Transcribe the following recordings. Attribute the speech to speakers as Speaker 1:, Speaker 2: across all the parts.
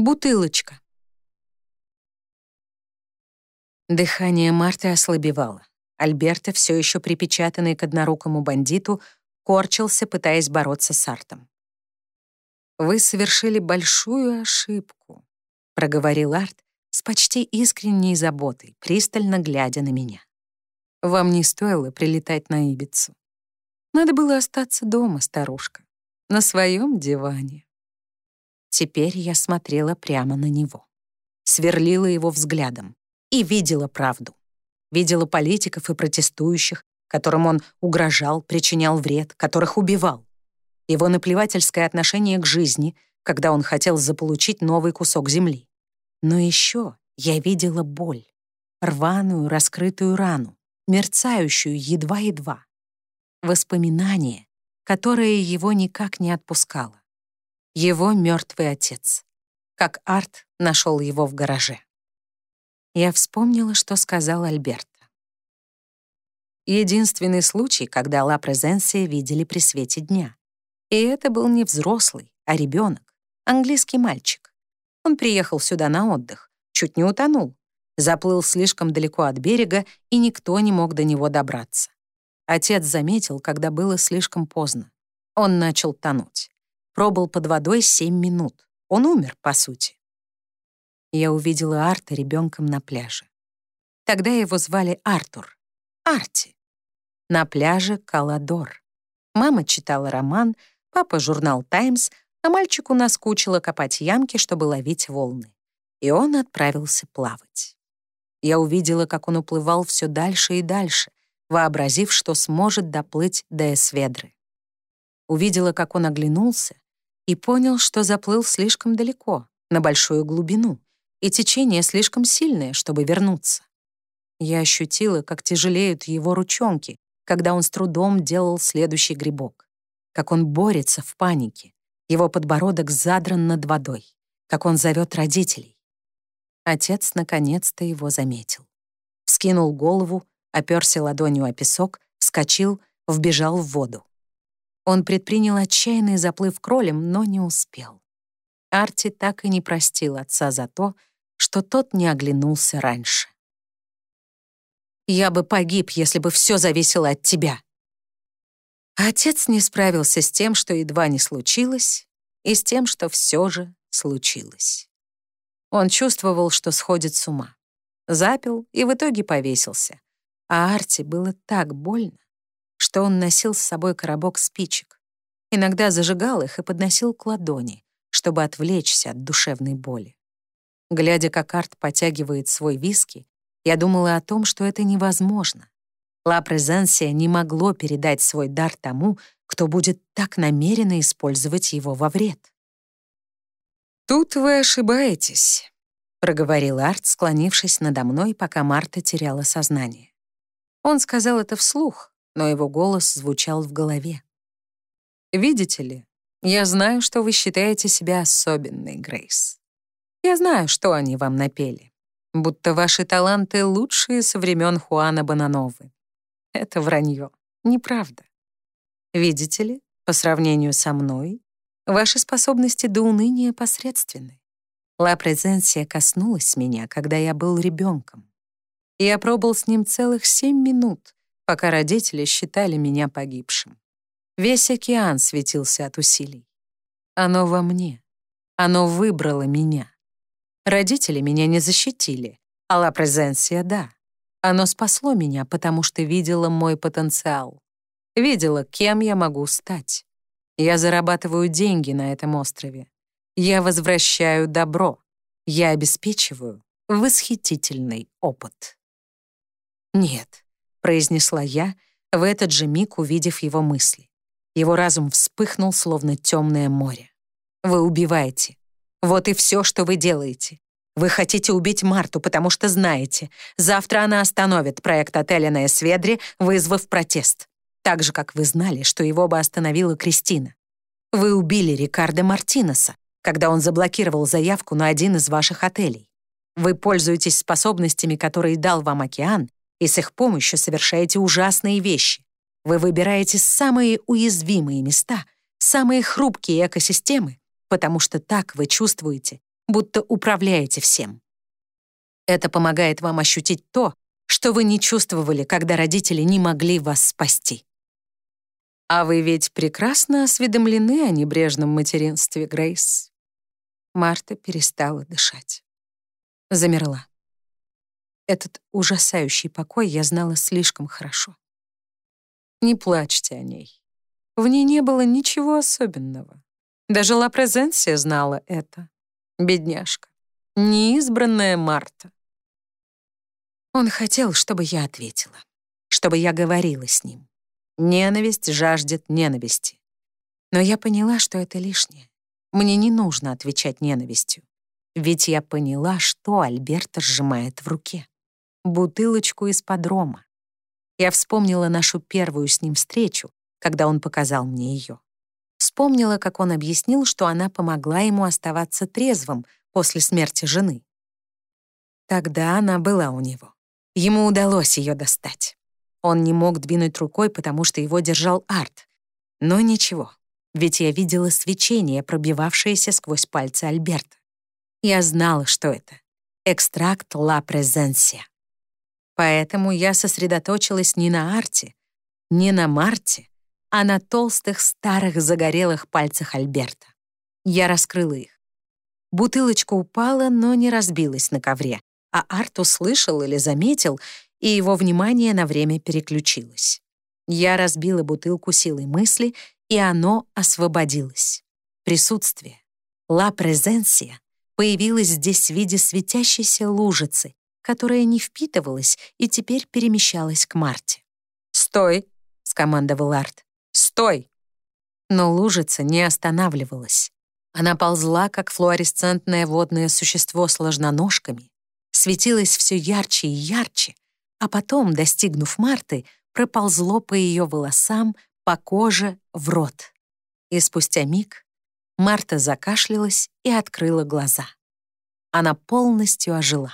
Speaker 1: Бутылочка. Дыхание Марты ослабевало. Альберта, все еще припечатанный к однорукому бандиту, корчился, пытаясь бороться с Артом. «Вы совершили большую ошибку», — проговорил Арт с почти искренней заботой, пристально глядя на меня. «Вам не стоило прилетать на Ибицу. Надо было остаться дома, старушка, на своем диване». Теперь я смотрела прямо на него, сверлила его взглядом и видела правду. Видела политиков и протестующих, которым он угрожал, причинял вред, которых убивал. Его наплевательское отношение к жизни, когда он хотел заполучить новый кусок земли. Но еще я видела боль, рваную, раскрытую рану, мерцающую едва-едва. Воспоминание, которое его никак не отпускало его мертвый отец. Как Арт нашел его в гараже. Я вспомнила, что сказал Альберта. Единственный случай, когда Ла Презенсия видели при свете дня. И это был не взрослый, а ребенок, английский мальчик. Он приехал сюда на отдых, чуть не утонул, заплыл слишком далеко от берега, и никто не мог до него добраться. Отец заметил, когда было слишком поздно. Он начал тонуть. Пробыл под водой семь минут. Он умер, по сути. Я увидела Арта ребенком на пляже. Тогда его звали Артур. Арти. На пляже Каладор. Мама читала роман, папа — журнал «Таймс», а мальчику наскучило копать ямки, чтобы ловить волны. И он отправился плавать. Я увидела, как он уплывал все дальше и дальше, вообразив, что сможет доплыть до Эсведры увидела, как он оглянулся, и понял, что заплыл слишком далеко, на большую глубину, и течение слишком сильное, чтобы вернуться. Я ощутила, как тяжелеют его ручонки, когда он с трудом делал следующий грибок, как он борется в панике, его подбородок задран над водой, как он зовет родителей. Отец наконец-то его заметил. Вскинул голову, оперся ладонью о песок, вскочил, вбежал в воду. Он предпринял отчаянный заплыв кролем, но не успел. Арти так и не простил отца за то, что тот не оглянулся раньше. «Я бы погиб, если бы все зависело от тебя». отец не справился с тем, что едва не случилось, и с тем, что все же случилось. Он чувствовал, что сходит с ума. Запил и в итоге повесился. А Арти было так больно что он носил с собой коробок спичек. Иногда зажигал их и подносил к ладони, чтобы отвлечься от душевной боли. Глядя, как Арт потягивает свой виски, я думала о том, что это невозможно. Ла Презенсия не могло передать свой дар тому, кто будет так намеренно использовать его во вред. «Тут вы ошибаетесь», — проговорил Арт, склонившись надо мной, пока Марта теряла сознание. Он сказал это вслух, но его голос звучал в голове. «Видите ли, я знаю, что вы считаете себя особенной, Грейс. Я знаю, что они вам напели, будто ваши таланты лучшие со времен Хуана Банановы. Это вранье, неправда. Видите ли, по сравнению со мной, ваши способности до уныния посредственны. Ла Презенсия коснулась меня, когда я был ребенком. Я пробыл с ним целых семь минут, пока родители считали меня погибшим. Весь океан светился от усилий. Оно во мне. Оно выбрало меня. Родители меня не защитили, а ла презенсия — да. Оно спасло меня, потому что видело мой потенциал. Видело, кем я могу стать. Я зарабатываю деньги на этом острове. Я возвращаю добро. Я обеспечиваю восхитительный опыт. Нет, — произнесла я, в этот же миг увидев его мысли. Его разум вспыхнул, словно темное море. «Вы убиваете. Вот и все, что вы делаете. Вы хотите убить Марту, потому что знаете, завтра она остановит проект отеля на Эсведре, вызвав протест. Так же, как вы знали, что его бы остановила Кристина. Вы убили Рикардо Мартинеса, когда он заблокировал заявку на один из ваших отелей. Вы пользуетесь способностями, которые дал вам океан, и с их помощью совершаете ужасные вещи. Вы выбираете самые уязвимые места, самые хрупкие экосистемы, потому что так вы чувствуете, будто управляете всем. Это помогает вам ощутить то, что вы не чувствовали, когда родители не могли вас спасти. А вы ведь прекрасно осведомлены о небрежном материнстве, Грейс. Марта перестала дышать. Замерла. Этот ужасающий покой я знала слишком хорошо. Не плачьте о ней. В ней не было ничего особенного. Даже Ла Презенсия знала это. Бедняжка. Неизбранная Марта. Он хотел, чтобы я ответила, чтобы я говорила с ним. Ненависть жаждет ненависти. Но я поняла, что это лишнее. Мне не нужно отвечать ненавистью. Ведь я поняла, что Альберта сжимает в руке. Бутылочку из-под рома. Я вспомнила нашу первую с ним встречу, когда он показал мне ее. Вспомнила, как он объяснил, что она помогла ему оставаться трезвым после смерти жены. Тогда она была у него. Ему удалось ее достать. Он не мог двинуть рукой, потому что его держал Арт. Но ничего, ведь я видела свечение, пробивавшееся сквозь пальцы Альберта. Я знала, что это. Экстракт Ла Презенсия. Поэтому я сосредоточилась не на Арте, не на Марте, а на толстых старых загорелых пальцах Альберта. Я раскрыла их. Бутылочка упала, но не разбилась на ковре, а Арт услышал или заметил, и его внимание на время переключилось. Я разбила бутылку силой мысли, и оно освободилось. Присутствие, ла презенсия, появилось здесь в виде светящейся лужицы, которая не впитывалась и теперь перемещалась к Марте. «Стой!» — скомандовал Арт. «Стой!» Но лужица не останавливалась. Она ползла, как флуоресцентное водное существо с ложноножками, светилось все ярче и ярче, а потом, достигнув Марты, проползло по ее волосам, по коже, в рот. И спустя миг Марта закашлялась и открыла глаза. Она полностью ожила.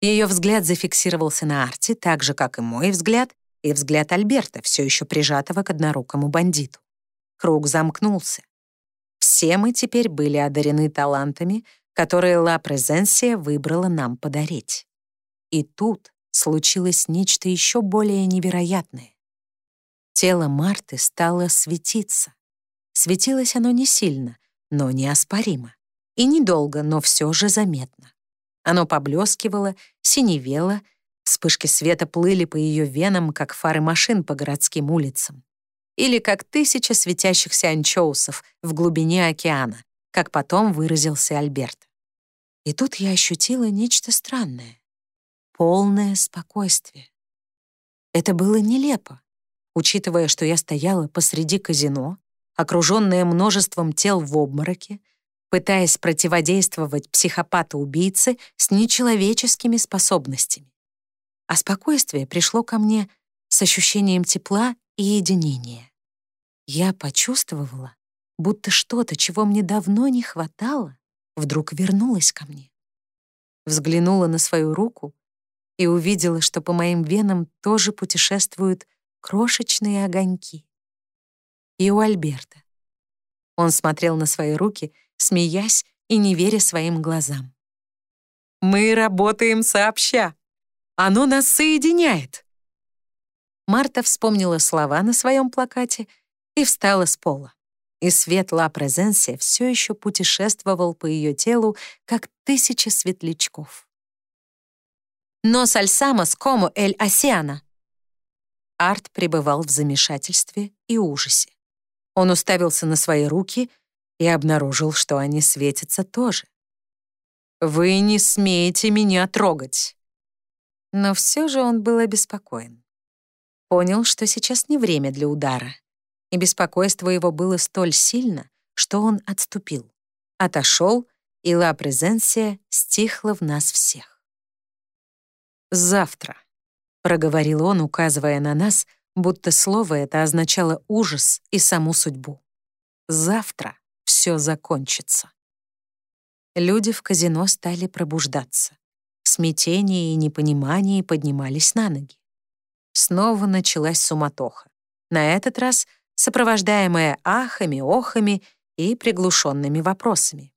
Speaker 1: Ее взгляд зафиксировался на Арте, так же, как и мой взгляд, и взгляд Альберта, все еще прижатого к однорукому бандиту. Круг замкнулся. Все мы теперь были одарены талантами, которые Ла Презенсия выбрала нам подарить. И тут случилось нечто еще более невероятное. Тело Марты стало светиться. Светилось оно не сильно, но неоспоримо. И недолго, но все же заметно. Оно поблескивало, синевело, вспышки света плыли по ее венам, как фары машин по городским улицам. Или как тысяча светящихся анчоусов в глубине океана, как потом выразился Альберт. И тут я ощутила нечто странное. Полное спокойствие. Это было нелепо, учитывая, что я стояла посреди казино, окруженная множеством тел в обмороке, пытаясь противодействовать психопату-убийце с нечеловеческими способностями. А спокойствие пришло ко мне с ощущением тепла и единения. Я почувствовала, будто что-то, чего мне давно не хватало, вдруг вернулась ко мне. Взглянула на свою руку и увидела, что по моим венам тоже путешествуют крошечные огоньки. И у Альберта. Он смотрел на свои руки, смеясь и не веря своим глазам. «Мы работаем сообща. Оно нас соединяет». Марта вспомнила слова на своем плакате и встала с пола и свет Ла Презенсия все еще путешествовал по ее телу, как тысяча светлячков. «Но сальсамос кому эль осиана!» Арт пребывал в замешательстве и ужасе. Он уставился на свои руки и обнаружил, что они светятся тоже. «Вы не смеете меня трогать!» Но все же он был обеспокоен. Понял, что сейчас не время для удара и беспокойство его было столь сильно, что он отступил, отошел, и ла презенсия стихла в нас всех. «Завтра», — проговорил он, указывая на нас, будто слово это означало ужас и саму судьбу. «Завтра все закончится». Люди в казино стали пробуждаться. В смятении и непонимании поднимались на ноги. Снова началась суматоха. На этот раз сопровождаемая ахами, охами и приглушенными вопросами.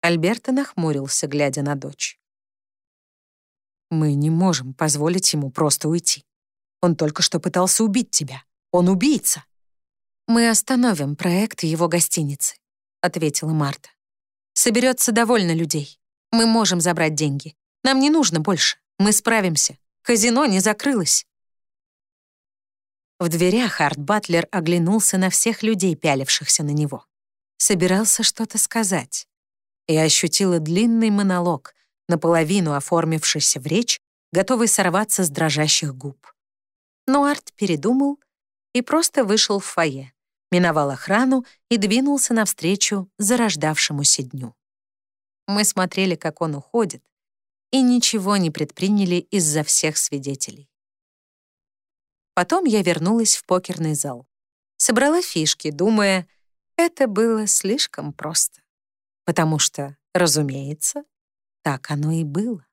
Speaker 1: Альберто нахмурился, глядя на дочь. «Мы не можем позволить ему просто уйти. Он только что пытался убить тебя. Он убийца!» «Мы остановим проект его гостиницы», — ответила Марта. «Соберется довольно людей. Мы можем забрать деньги. Нам не нужно больше. Мы справимся. Казино не закрылось». В дверях Арт Батлер оглянулся на всех людей, пялившихся на него. Собирался что-то сказать. Я ощутила длинный монолог, наполовину оформившийся в речь, готовый сорваться с дрожащих губ. Но Арт передумал и просто вышел в фойе, миновал охрану и двинулся навстречу зарождавшемуся дню. Мы смотрели, как он уходит, и ничего не предприняли из-за всех свидетелей. Потом я вернулась в покерный зал. Собрала фишки, думая, это было слишком просто. Потому что, разумеется, так оно и было.